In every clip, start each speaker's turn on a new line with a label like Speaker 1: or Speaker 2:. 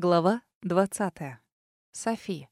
Speaker 1: Глава 20. Софи.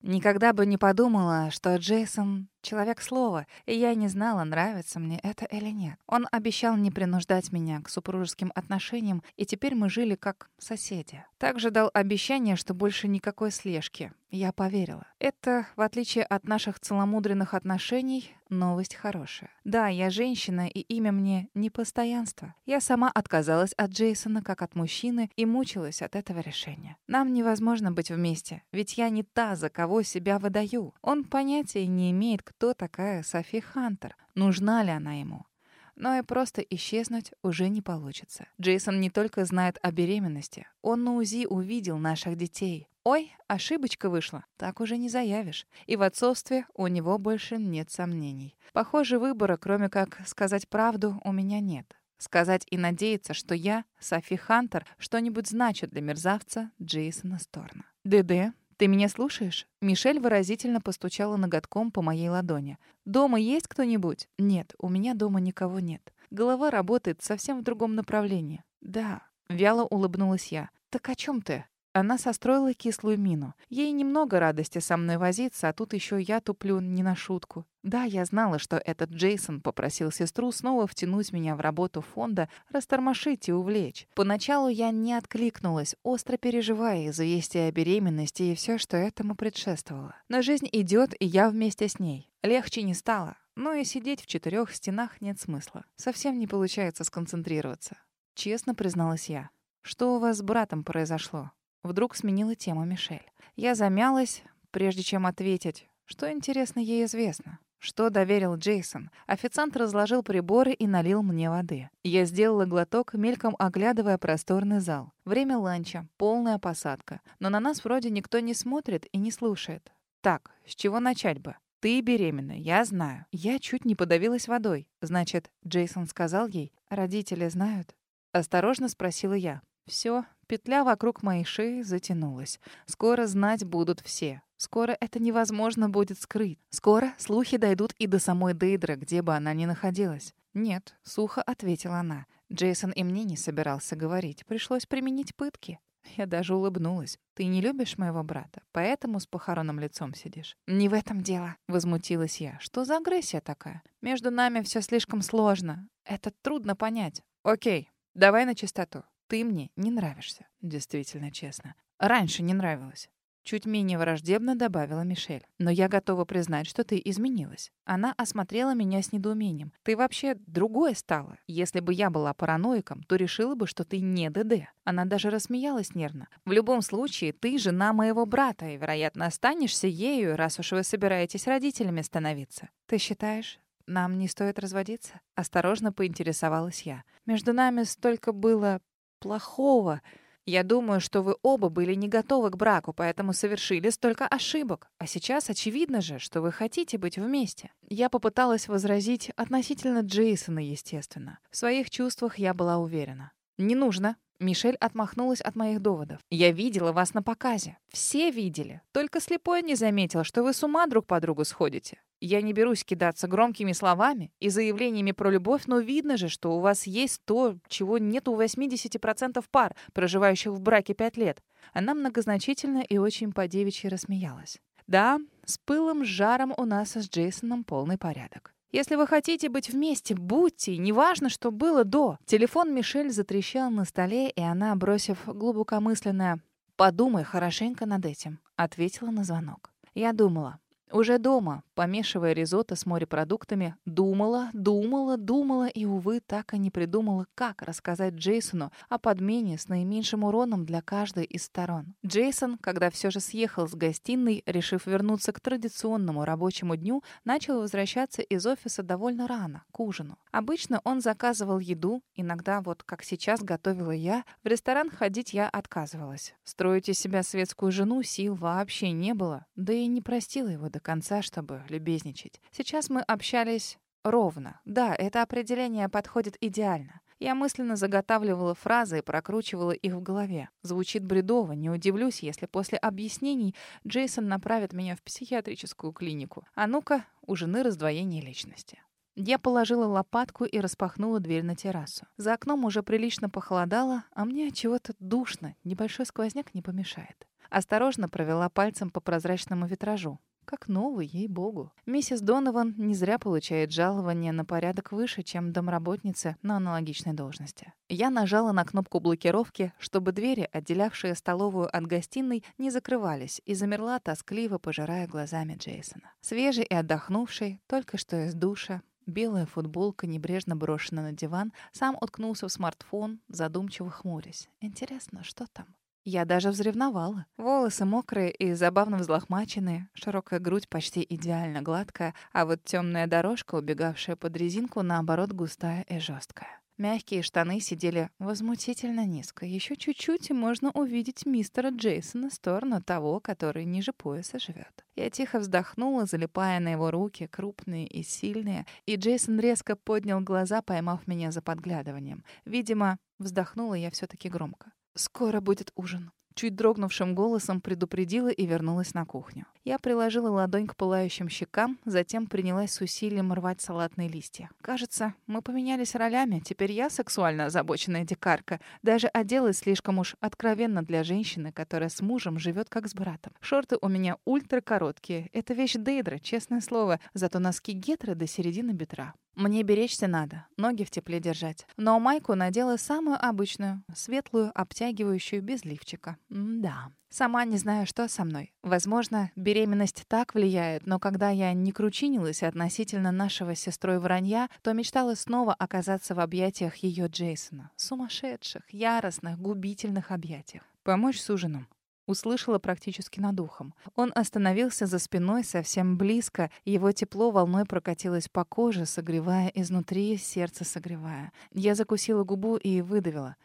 Speaker 1: Никогда бы не подумала, что Джейсон — человек слова, и я не знала, нравится мне это или нет. Он обещал не принуждать меня к супружеским отношениям, и теперь мы жили как соседи. Также дал обещание, что больше никакой слежки. Я поверила. Это, в отличие от наших целомудренных отношений, новость хорошая. Да, я женщина, и имя мне не постоянство. Я сама отказалась от Джейсона как от мужчины и мучилась от этого решения. Нам невозможно быть вместе, ведь я не та, за кого себя выдаю. Он понятия не имеет, кто такая Софи Хантер, нужна ли она ему но и просто исчезнуть уже не получится. Джейсон не только знает о беременности, он на УЗИ увидел наших детей. Ой, ошибочка вышла, так уже не заявишь. И в отцовстве у него больше нет сомнений. Похоже, выбора, кроме как сказать правду, у меня нет. Сказать и надеяться, что я, Софи Хантер, что-нибудь значит для мерзавца Джейсона Сторна. ДД, ты меня слушаешь? Мишель выразительно постучала ноготком по моей ладони. Дома есть кто-нибудь? Нет, у меня дома никого нет. Голова работает совсем в другом направлении. Да, вяло улыбнулась я. Так о чем ты? Она состроила кислую мину. Ей немного радости со мной возиться, а тут еще я туплю не на шутку. Да, я знала, что этот Джейсон попросил сестру снова втянуть меня в работу фонда, растормошить и увлечь. Поначалу я не откликнулась, остро переживая известие о беременности и все, что этому предшествовало. Но жизнь идет, и я вместе с ней. Легче не стало. Но и сидеть в четырех стенах нет смысла. Совсем не получается сконцентрироваться. Честно призналась я. Что у вас с братом произошло? Вдруг сменила тему Мишель. Я замялась, прежде чем ответить. Что, интересно, ей известно? Что доверил Джейсон? Официант разложил приборы и налил мне воды. Я сделала глоток, мельком оглядывая просторный зал. Время ланча, полная посадка. Но на нас вроде никто не смотрит и не слушает. Так, с чего начать бы? Ты беременна, я знаю. Я чуть не подавилась водой. Значит, Джейсон сказал ей, родители знают? Осторожно спросила я. Все, петля вокруг моей шеи затянулась. Скоро знать будут все. Скоро это невозможно будет скрыть. Скоро слухи дойдут и до самой Дейдры, где бы она ни находилась. «Нет», — сухо ответила она. Джейсон и мне не собирался говорить. Пришлось применить пытки. Я даже улыбнулась. «Ты не любишь моего брата, поэтому с похоронным лицом сидишь». «Не в этом дело», — возмутилась я. «Что за агрессия такая? Между нами все слишком сложно. Это трудно понять». «Окей, давай на чистоту ты мне не нравишься. Действительно честно. Раньше не нравилась. Чуть менее враждебно добавила Мишель. «Но я готова признать, что ты изменилась». Она осмотрела меня с недоумением. «Ты вообще другое стала. Если бы я была параноиком, то решила бы, что ты не ДД». Она даже рассмеялась нервно. «В любом случае, ты жена моего брата, и, вероятно, останешься ею, раз уж вы собираетесь родителями становиться. Ты считаешь, нам не стоит разводиться?» Осторожно поинтересовалась я. «Между нами столько было плохого. Я думаю, что вы оба были не готовы к браку, поэтому совершили столько ошибок. А сейчас очевидно же, что вы хотите быть вместе. Я попыталась возразить относительно Джейсона, естественно. В своих чувствах я была уверена. Не нужно. Мишель отмахнулась от моих доводов. «Я видела вас на показе. Все видели. Только слепой не заметил, что вы с ума друг по другу сходите. Я не берусь кидаться громкими словами и заявлениями про любовь, но видно же, что у вас есть то, чего нет у 80% пар, проживающих в браке пять лет. Она многозначительно и очень по-девичьи рассмеялась. Да, с пылом, с жаром у нас с Джейсоном полный порядок. Если вы хотите быть вместе, будьте, неважно, что было до. Телефон Мишель затрещал на столе, и она, бросив глубокомысленное «подумай хорошенько над этим», ответила на звонок. Я думала, уже дома, помешивая ризотто с морепродуктами, думала, думала, думала и, увы, так и не придумала, как рассказать Джейсону о подмене с наименьшим уроном для каждой из сторон. Джейсон, когда все же съехал с гостиной, решив вернуться к традиционному рабочему дню, начал возвращаться из офиса довольно рано, к ужину. Обычно он заказывал еду, иногда, вот как сейчас готовила я, в ресторан ходить я отказывалась. Строить из себя светскую жену сил вообще не было, да и не простила его до конца, чтобы любезничать. Сейчас мы общались ровно. Да, это определение подходит идеально. Я мысленно заготавливала фразы и прокручивала их в голове. Звучит бредово, не удивлюсь, если после объяснений Джейсон направит меня в психиатрическую клинику. А ну-ка, у жены раздвоение личности. Я положила лопатку и распахнула дверь на террасу. За окном уже прилично похолодало, а мне чего-то душно. Небольшой сквозняк не помешает. Осторожно провела пальцем по прозрачному витражу. Как новый, ей-богу. Миссис Донован не зря получает жалование на порядок выше, чем домработница на аналогичной должности. Я нажала на кнопку блокировки, чтобы двери, отделявшие столовую от гостиной, не закрывались, и замерла, тоскливо пожирая глазами Джейсона. Свежий и отдохнувший, только что из душа, Белая футболка небрежно брошена на диван, сам уткнулся в смартфон, задумчиво хмурясь. Интересно, что там? Я даже взревновала. Волосы мокрые и забавно взлохмаченные, широкая грудь почти идеально гладкая, а вот темная дорожка, убегавшая под резинку, наоборот, густая и жесткая. Мягкие штаны сидели возмутительно низко. Еще чуть-чуть, и можно увидеть мистера Джейсона, сторону того, который ниже пояса живет. Я тихо вздохнула, залипая на его руки, крупные и сильные, и Джейсон резко поднял глаза, поймав меня за подглядыванием. Видимо, вздохнула я все таки громко. «Скоро будет ужин». Чуть дрогнувшим голосом предупредила и вернулась на кухню. Я приложила ладонь к пылающим щекам, затем принялась с усилием рвать салатные листья. Кажется, мы поменялись ролями. Теперь я сексуально озабоченная дикарка. Даже оделась слишком уж откровенно для женщины, которая с мужем живет как с братом. Шорты у меня ультракороткие. Это вещь Дейдра, честное слово. Зато носки гетры до середины бедра. Мне беречься надо, ноги в тепле держать. Но майку надела самую обычную, светлую, обтягивающую, без лифчика. М да. Сама не знаю, что со мной. Возможно, беременность так влияет, но когда я не кручинилась относительно нашего сестрой вранья, то мечтала снова оказаться в объятиях ее Джейсона. Сумасшедших, яростных, губительных объятиях. Помочь с ужином. Услышала практически над ухом. Он остановился за спиной совсем близко, его тепло волной прокатилось по коже, согревая изнутри, сердце согревая. Я закусила губу и выдавила.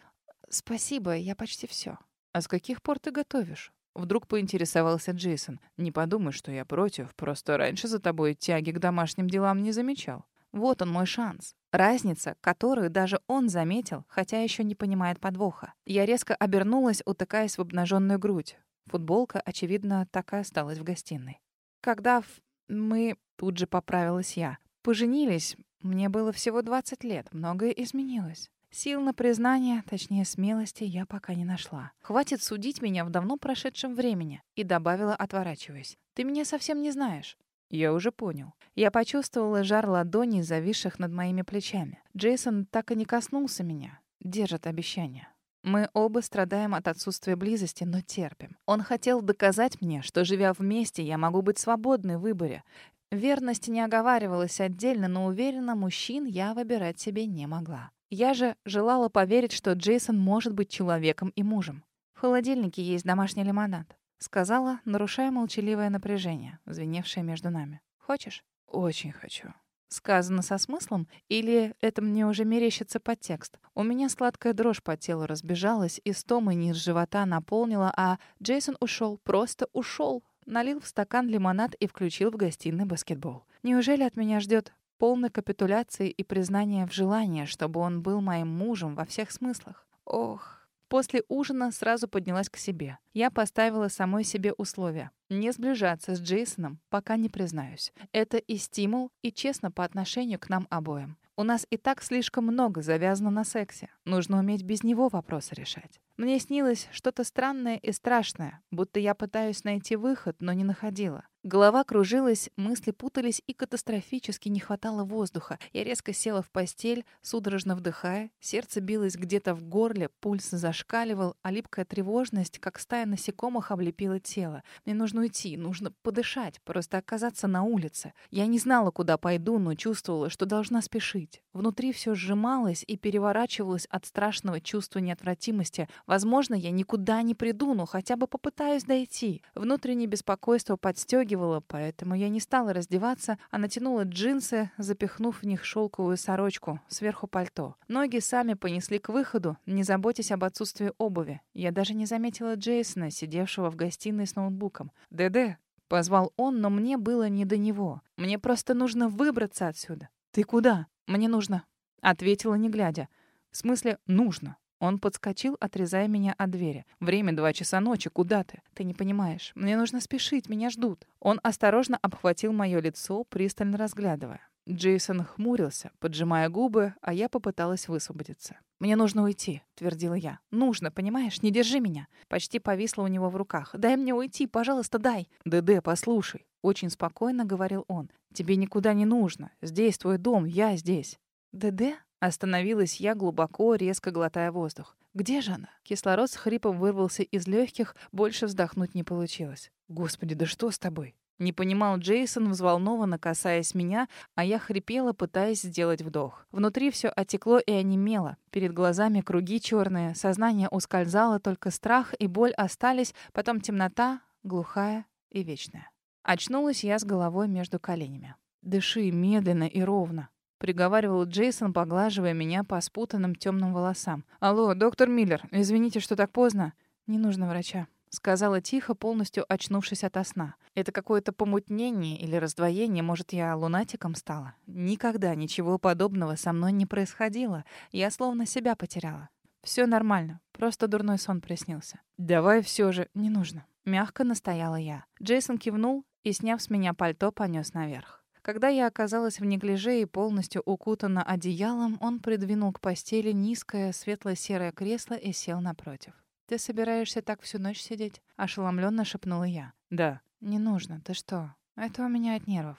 Speaker 1: «Спасибо, я почти все. «А с каких пор ты готовишь?» Вдруг поинтересовался Джейсон. «Не подумай, что я против, просто раньше за тобой тяги к домашним делам не замечал. Вот он мой шанс. Разница, которую даже он заметил, хотя еще не понимает подвоха. Я резко обернулась, утыкаясь в обнаженную грудь. Футболка, очевидно, так и осталась в гостиной. Когда мы... Тут же поправилась я. Поженились, мне было всего 20 лет, многое изменилось. Сил на признание, точнее смелости, я пока не нашла. Хватит судить меня в давно прошедшем времени. И добавила, отворачиваясь. Ты меня совсем не знаешь. Я уже понял. Я почувствовала жар ладоней, зависших над моими плечами. Джейсон так и не коснулся меня. Держит обещание. Мы оба страдаем от отсутствия близости, но терпим. Он хотел доказать мне, что, живя вместе, я могу быть свободной в выборе. Верность не оговаривалась отдельно, но уверенно, мужчин я выбирать себе не могла. Я же желала поверить, что Джейсон может быть человеком и мужем. В холодильнике есть домашний лимонад. Сказала, нарушая молчаливое напряжение, звеневшее между нами. «Хочешь?» «Очень хочу». Сказано со смыслом? Или это мне уже мерещится подтекст? У меня сладкая дрожь по телу разбежалась, и стомы низ живота наполнила, а Джейсон ушел, просто ушел. Налил в стакан лимонад и включил в гостиной баскетбол. Неужели от меня ждет полной капитуляции и признания в желании, чтобы он был моим мужем во всех смыслах? Ох, После ужина сразу поднялась к себе. Я поставила самой себе условия. Не сближаться с Джейсоном, пока не признаюсь. Это и стимул, и честно по отношению к нам обоим. У нас и так слишком много завязано на сексе. Нужно уметь без него вопросы решать. Мне снилось что-то странное и страшное, будто я пытаюсь найти выход, но не находила. Голова кружилась, мысли путались и катастрофически не хватало воздуха. Я резко села в постель, судорожно вдыхая. Сердце билось где-то в горле, пульс зашкаливал, а липкая тревожность, как стая насекомых, облепила тело. Мне нужно уйти, нужно подышать, просто оказаться на улице. Я не знала, куда пойду, но чувствовала, что должна спешить. Внутри все сжималось и переворачивалось от страшного чувства неотвратимости. Возможно, я никуда не приду, но хотя бы попытаюсь дойти. Внутреннее беспокойство подстегивало поэтому я не стала раздеваться, а натянула джинсы, запихнув в них шелковую сорочку, сверху пальто. Ноги сами понесли к выходу, не заботясь об отсутствии обуви. Я даже не заметила Джейсона, сидевшего в гостиной с ноутбуком. «ДД!» — позвал он, но мне было не до него. «Мне просто нужно выбраться отсюда». «Ты куда?» «Мне нужно», — ответила, не глядя. «В смысле, нужно?» Он подскочил, отрезая меня от двери. «Время два часа ночи. Куда ты?» «Ты не понимаешь. Мне нужно спешить. Меня ждут». Он осторожно обхватил мое лицо, пристально разглядывая. Джейсон хмурился, поджимая губы, а я попыталась высвободиться. «Мне нужно уйти», — твердила я. «Нужно, понимаешь? Не держи меня». Почти повисла у него в руках. «Дай мне уйти, пожалуйста, дай». «ДД, послушай», — очень спокойно говорил он. «Тебе никуда не нужно. Здесь твой дом, я здесь». «ДД?» Остановилась я глубоко, резко глотая воздух. «Где же она?» Кислород с хрипом вырвался из легких, больше вздохнуть не получилось. «Господи, да что с тобой?» Не понимал Джейсон, взволнованно касаясь меня, а я хрипела, пытаясь сделать вдох. Внутри все отекло и онемело. Перед глазами круги черные, сознание ускользало, только страх и боль остались, потом темнота, глухая и вечная. Очнулась я с головой между коленями. «Дыши медленно и ровно», — приговаривал Джейсон, поглаживая меня по спутанным темным волосам. «Алло, доктор Миллер, извините, что так поздно. Не нужно врача». Сказала тихо, полностью очнувшись ото сна. Это какое-то помутнение или раздвоение, может, я лунатиком стала? Никогда ничего подобного со мной не происходило. Я словно себя потеряла. Все нормально, просто дурной сон приснился. Давай все же, не нужно. Мягко настояла я. Джейсон кивнул и, сняв с меня пальто, понес наверх. Когда я оказалась в неглиже и полностью укутана одеялом, он придвинул к постели низкое светло-серое кресло и сел напротив. «Ты собираешься так всю ночь сидеть?» — ошеломленно шепнула я. «Да». «Не нужно. Ты что? Это у меня от нервов».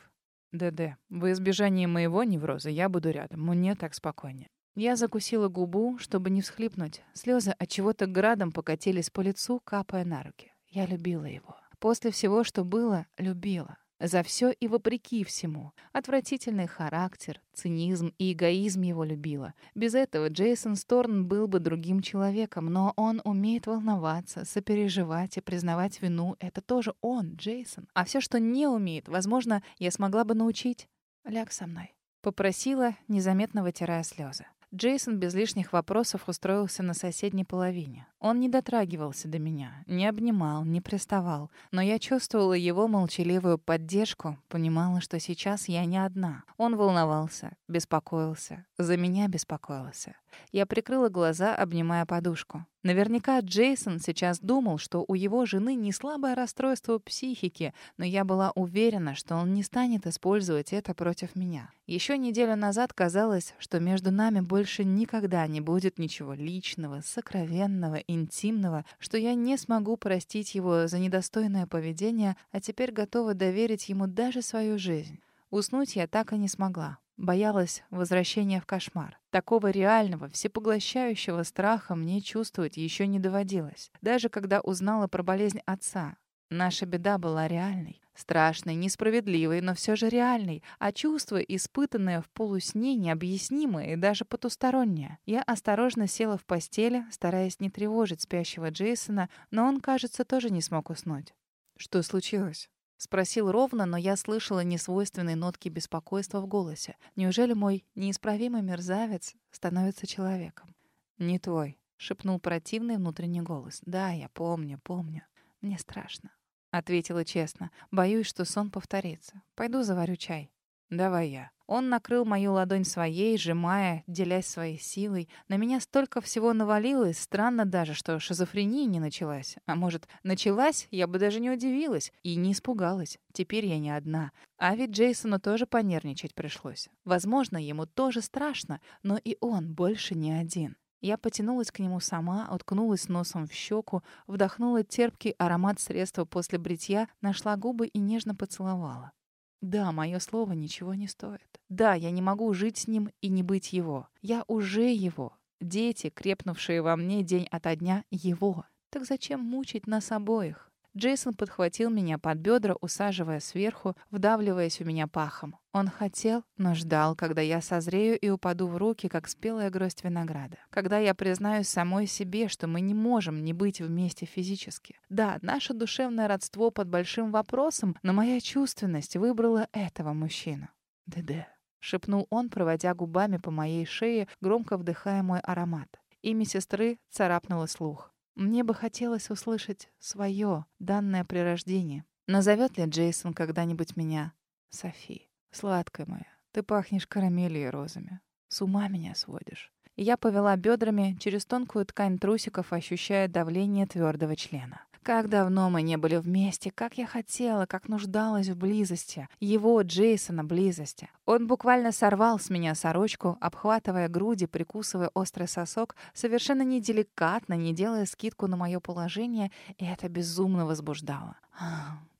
Speaker 1: «ДД, в избежании моего невроза я буду рядом. Мне так спокойнее». Я закусила губу, чтобы не всхлипнуть. Слезы от чего-то градом покатились по лицу, капая на руки. Я любила его. После всего, что было, любила. За все и вопреки всему. Отвратительный характер, цинизм и эгоизм его любила. Без этого Джейсон Сторн был бы другим человеком, но он умеет волноваться, сопереживать и признавать вину. Это тоже он, Джейсон. А все, что не умеет, возможно, я смогла бы научить. Ляг со мной. Попросила, незаметно вытирая слезы. Джейсон без лишних вопросов устроился на соседней половине. Он не дотрагивался до меня, не обнимал, не приставал, но я чувствовала его молчаливую поддержку, понимала, что сейчас я не одна. Он волновался, беспокоился, за меня беспокоился. Я прикрыла глаза, обнимая подушку. Наверняка Джейсон сейчас думал, что у его жены не слабое расстройство психики, но я была уверена, что он не станет использовать это против меня. Еще неделю назад казалось, что между нами больше никогда не будет ничего личного, сокровенного, интимного, что я не смогу простить его за недостойное поведение, а теперь готова доверить ему даже свою жизнь. Уснуть я так и не смогла. Боялась возвращения в кошмар. Такого реального, всепоглощающего страха мне чувствовать еще не доводилось. Даже когда узнала про болезнь отца. Наша беда была реальной. Страшной, несправедливой, но все же реальной. А чувство, испытанное в полусне, необъяснимое и даже потустороннее. Я осторожно села в постели, стараясь не тревожить спящего Джейсона, но он, кажется, тоже не смог уснуть. «Что случилось?» Спросил ровно, но я слышала несвойственные нотки беспокойства в голосе. Неужели мой неисправимый мерзавец становится человеком? «Не твой», — шепнул противный внутренний голос. «Да, я помню, помню. Мне страшно», — ответила честно. «Боюсь, что сон повторится. Пойду заварю чай». «Давай я». Он накрыл мою ладонь своей, сжимая, делясь своей силой. На меня столько всего навалилось, странно даже, что шизофрения не началась. А может, началась, я бы даже не удивилась и не испугалась. Теперь я не одна. А ведь Джейсону тоже понервничать пришлось. Возможно, ему тоже страшно, но и он больше не один. Я потянулась к нему сама, уткнулась носом в щеку, вдохнула терпкий аромат средства после бритья, нашла губы и нежно поцеловала. Да, мое слово ничего не стоит. Да, я не могу жить с ним и не быть его. Я уже его. Дети, крепнувшие во мне день ото дня, его. Так зачем мучить нас обоих? Джейсон подхватил меня под бедра, усаживая сверху, вдавливаясь у меня пахом. Он хотел, но ждал, когда я созрею и упаду в руки, как спелая гроздь винограда. Когда я признаюсь самой себе, что мы не можем не быть вместе физически. Да, наше душевное родство под большим вопросом, но моя чувственность выбрала этого мужчину. ДД. — шепнул он, проводя губами по моей шее, громко вдыхая мой аромат. Имя сестры царапнуло слух. Мне бы хотелось услышать свое, данное при рождении. Назовет ли Джейсон когда-нибудь меня Софи? Сладкая моя, ты пахнешь карамелью и розами. С ума меня сводишь. я повела бедрами через тонкую ткань трусиков, ощущая давление твердого члена. Как давно мы не были вместе, как я хотела, как нуждалась в близости. Его, Джейсона, близости. Он буквально сорвал с меня сорочку, обхватывая груди, прикусывая острый сосок, совершенно неделикатно, не делая скидку на мое положение, и это безумно возбуждало.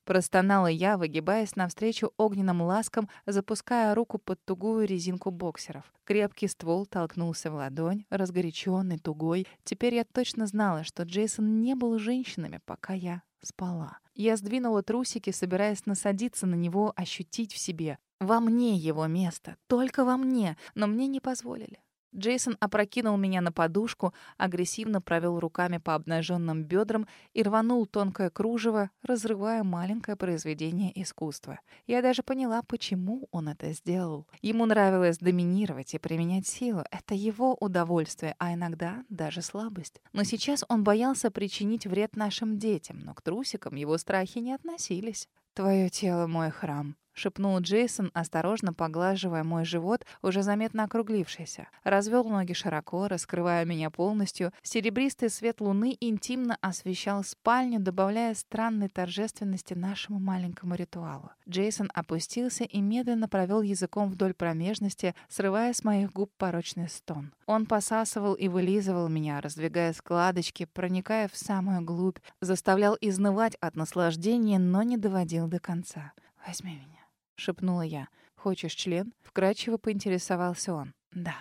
Speaker 1: Простонала я, выгибаясь навстречу огненным ласкам, запуская руку под тугую резинку боксеров. Крепкий ствол толкнулся в ладонь, разгоряченный, тугой. Теперь я точно знала, что Джейсон не был женщинами, пока я спала. Я сдвинула трусики, собираясь насадиться на него, ощутить в себе. Во мне его место, только во мне, но мне не позволили. Джейсон опрокинул меня на подушку, агрессивно провел руками по обнаженным бедрам и рванул тонкое кружево, разрывая маленькое произведение искусства. Я даже поняла, почему он это сделал. Ему нравилось доминировать и применять силу. Это его удовольствие, а иногда даже слабость. Но сейчас он боялся причинить вред нашим детям, но к трусикам его страхи не относились. «Твое тело — мой храм», шепнул Джейсон, осторожно поглаживая мой живот, уже заметно округлившийся. Развел ноги широко, раскрывая меня полностью. Серебристый свет луны интимно освещал спальню, добавляя странной торжественности нашему маленькому ритуалу. Джейсон опустился и медленно провел языком вдоль промежности, срывая с моих губ порочный стон. Он посасывал и вылизывал меня, раздвигая складочки, проникая в самую глубь, заставлял изнывать от наслаждения, но не доводил до конца. «Возьми меня» шепнула я. «Хочешь член?» Вкрадчиво поинтересовался он. «Да».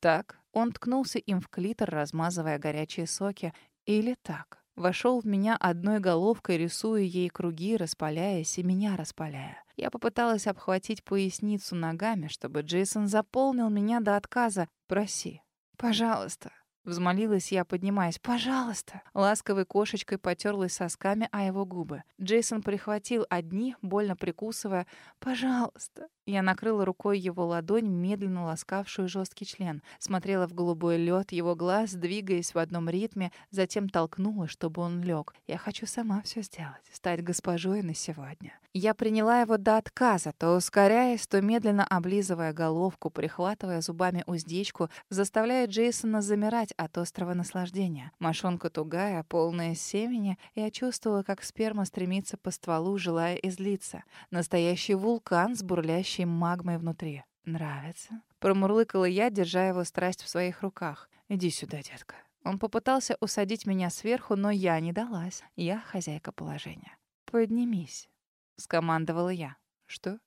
Speaker 1: «Так». Он ткнулся им в клитор, размазывая горячие соки. Или так. Вошел в меня одной головкой, рисуя ей круги, распаляясь и меня распаляя. Я попыталась обхватить поясницу ногами, чтобы Джейсон заполнил меня до отказа. «Проси. Пожалуйста». Взмолилась я, поднимаясь. «Пожалуйста!» Ласковой кошечкой потерлась сосками о его губы. Джейсон прихватил одни, больно прикусывая. «Пожалуйста!» Я накрыла рукой его ладонь, медленно ласкавшую жесткий член. Смотрела в голубой лед его глаз, двигаясь в одном ритме, затем толкнула, чтобы он лег. Я хочу сама все сделать, стать госпожой на сегодня. Я приняла его до отказа, то ускоряясь, то медленно облизывая головку, прихватывая зубами уздечку, заставляя Джейсона замирать от острого наслаждения. Мошонка тугая, полная семени, я чувствовала, как сперма стремится по стволу, желая излиться. Настоящий вулкан с бурлящей кипящей магмой внутри. «Нравится?» Промурлыкала я, держа его страсть в своих руках. «Иди сюда, детка». Он попытался усадить меня сверху, но я не далась. Я хозяйка положения. «Поднимись», — скомандовала я. «Что?»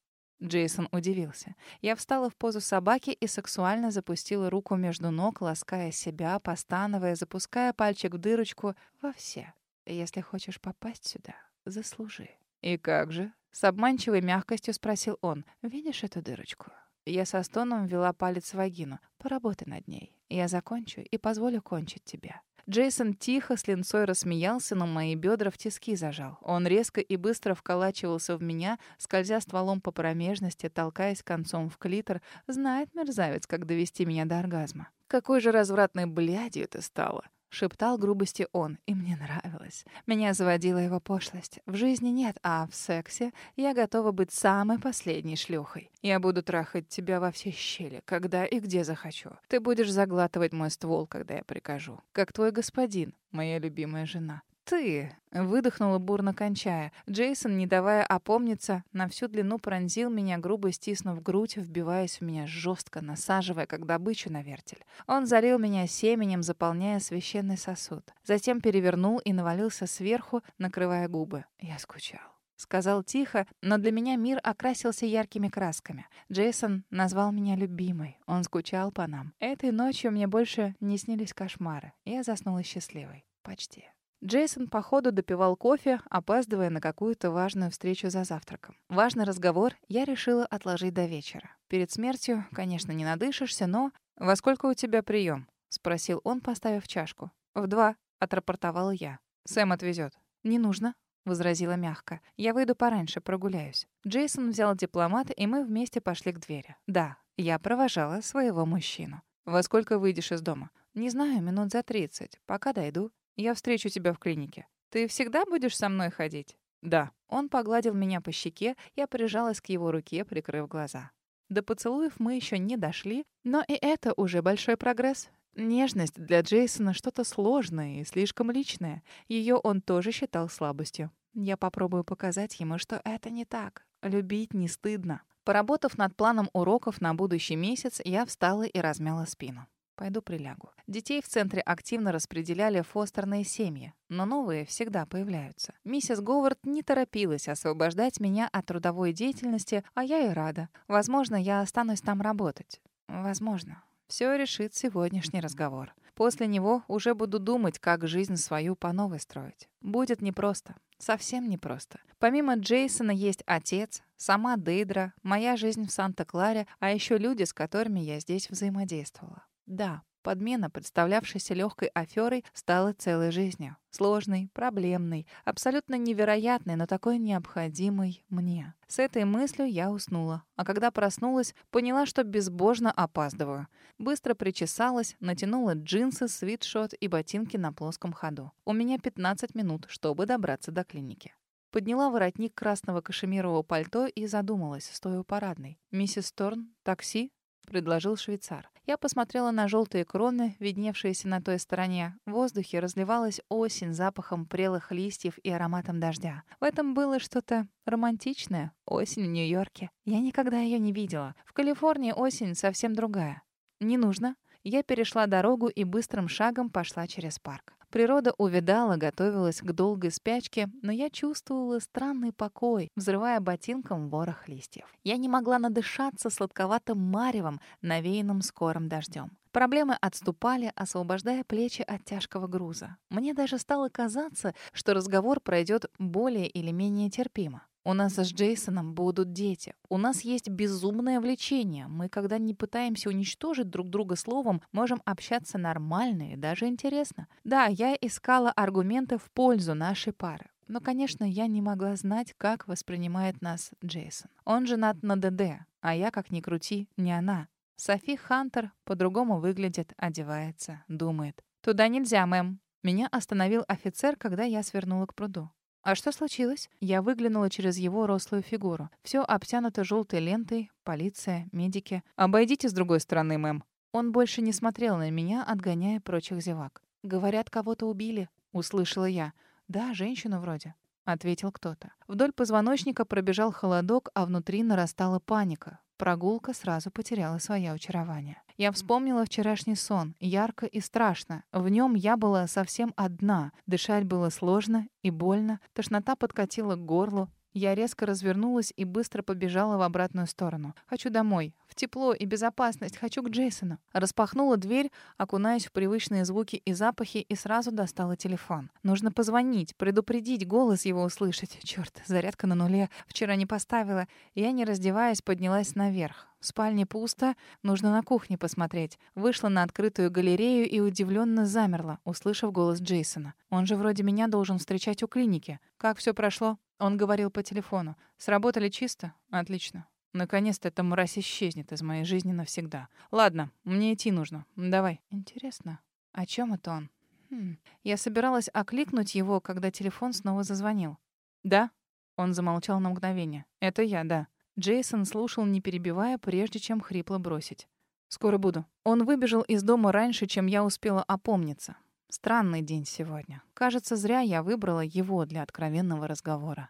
Speaker 1: Джейсон удивился. Я встала в позу собаки и сексуально запустила руку между ног, лаская себя, постановая, запуская пальчик в дырочку во все. «Если хочешь попасть сюда, заслужи». «И как же?» С обманчивой мягкостью спросил он. «Видишь эту дырочку?» Я со стоном ввела палец в вагину. «Поработай над ней. Я закончу и позволю кончить тебя». Джейсон тихо с линцой рассмеялся, но мои бедра в тиски зажал. Он резко и быстро вколачивался в меня, скользя стволом по промежности, толкаясь концом в клитор. Знает мерзавец, как довести меня до оргазма. Какой же развратной блядью ты стала. Шептал грубости он, и мне нравилось. Меня заводила его пошлость. В жизни нет, а в сексе я готова быть самой последней шлюхой. Я буду трахать тебя во все щели, когда и где захочу. Ты будешь заглатывать мой ствол, когда я прикажу. Как твой господин, моя любимая жена ты!» — выдохнула, бурно кончая. Джейсон, не давая опомниться, на всю длину пронзил меня, грубо стиснув грудь, вбиваясь в меня жестко, насаживая, как добычу на вертель. Он залил меня семенем, заполняя священный сосуд. Затем перевернул и навалился сверху, накрывая губы. Я скучал. Сказал тихо, но для меня мир окрасился яркими красками. Джейсон назвал меня любимой. Он скучал по нам. Этой ночью мне больше не снились кошмары. Я заснула счастливой. Почти. Джейсон по ходу допивал кофе, опаздывая на какую-то важную встречу за завтраком. Важный разговор я решила отложить до вечера. Перед смертью, конечно, не надышишься, но... «Во сколько у тебя прием? спросил он, поставив чашку. «В два», — отрапортовала я. «Сэм отвезет». «Не нужно», — возразила мягко. «Я выйду пораньше, прогуляюсь». Джейсон взял дипломат, и мы вместе пошли к двери. Да, я провожала своего мужчину. «Во сколько выйдешь из дома?» «Не знаю, минут за тридцать. Пока дойду». Я встречу тебя в клинике. Ты всегда будешь со мной ходить? Да. Он погладил меня по щеке, я прижалась к его руке, прикрыв глаза. До поцелуев мы еще не дошли, но и это уже большой прогресс. Нежность для Джейсона что-то сложное и слишком личное. Ее он тоже считал слабостью. Я попробую показать ему, что это не так. Любить не стыдно. Поработав над планом уроков на будущий месяц, я встала и размяла спину. Пойду прилягу. Детей в центре активно распределяли фостерные семьи, но новые всегда появляются. Миссис Говард не торопилась освобождать меня от трудовой деятельности, а я и рада. Возможно, я останусь там работать. Возможно. Все решит сегодняшний разговор. После него уже буду думать, как жизнь свою по новой строить. Будет непросто. Совсем непросто. Помимо Джейсона есть отец, сама Дейдра, моя жизнь в Санта-Кларе, а еще люди, с которыми я здесь взаимодействовала. Да, подмена, представлявшаяся легкой аферой, стала целой жизнью. Сложной, проблемной, абсолютно невероятной, но такой необходимой мне. С этой мыслью я уснула. А когда проснулась, поняла, что безбожно опаздываю. Быстро причесалась, натянула джинсы, свитшот и ботинки на плоском ходу. У меня 15 минут, чтобы добраться до клиники. Подняла воротник красного кашемирового пальто и задумалась, стоя у парадной. «Миссис Торн, такси?» — предложил швейцар. Я посмотрела на желтые кроны, видневшиеся на той стороне. В воздухе разливалась осень запахом прелых листьев и ароматом дождя. В этом было что-то романтичное. Осень в Нью-Йорке. Я никогда ее не видела. В Калифорнии осень совсем другая. «Не нужно». Я перешла дорогу и быстрым шагом пошла через парк. Природа увидала, готовилась к долгой спячке, но я чувствовала странный покой, взрывая ботинком ворох листьев. Я не могла надышаться сладковатым маревом, навеянным скорым дождем. Проблемы отступали, освобождая плечи от тяжкого груза. Мне даже стало казаться, что разговор пройдет более или менее терпимо. У нас с Джейсоном будут дети. У нас есть безумное влечение. Мы, когда не пытаемся уничтожить друг друга словом, можем общаться нормально и даже интересно. Да, я искала аргументы в пользу нашей пары. Но, конечно, я не могла знать, как воспринимает нас Джейсон. Он женат на ДД, а я, как ни крути, не она. Софи Хантер по-другому выглядит, одевается, думает. «Туда нельзя, мэм». Меня остановил офицер, когда я свернула к пруду. «А что случилось?» Я выглянула через его рослую фигуру. Все обтянуто желтой лентой, полиция, медики. «Обойдите с другой стороны, мэм». Он больше не смотрел на меня, отгоняя прочих зевак. «Говорят, кого-то убили», — услышала я. «Да, женщину вроде», — ответил кто-то. Вдоль позвоночника пробежал холодок, а внутри нарастала паника. Прогулка сразу потеряла свое очарование. Я вспомнила вчерашний сон, ярко и страшно. В нем я была совсем одна. Дышать было сложно и больно. Тошнота подкатила к горлу. Я резко развернулась и быстро побежала в обратную сторону. Хочу домой, в тепло и безопасность, хочу к Джейсону. Распахнула дверь, окунаясь в привычные звуки и запахи, и сразу достала телефон. Нужно позвонить, предупредить, голос его услышать. Черт, зарядка на нуле. Вчера не поставила. Я, не раздеваясь, поднялась наверх. В спальне пусто, нужно на кухне посмотреть. Вышла на открытую галерею и удивленно замерла, услышав голос Джейсона. Он же вроде меня должен встречать у клиники. Как все прошло? Он говорил по телефону. Сработали чисто? Отлично. Наконец-то эта мразь исчезнет из моей жизни навсегда. Ладно, мне идти нужно. Давай. Интересно, о чем это он? Хм. Я собиралась окликнуть его, когда телефон снова зазвонил. «Да?» Он замолчал на мгновение. «Это я, да». Джейсон слушал, не перебивая, прежде чем хрипло бросить. «Скоро буду». Он выбежал из дома раньше, чем я успела опомниться. Странный день сегодня. Кажется, зря я выбрала его для откровенного разговора.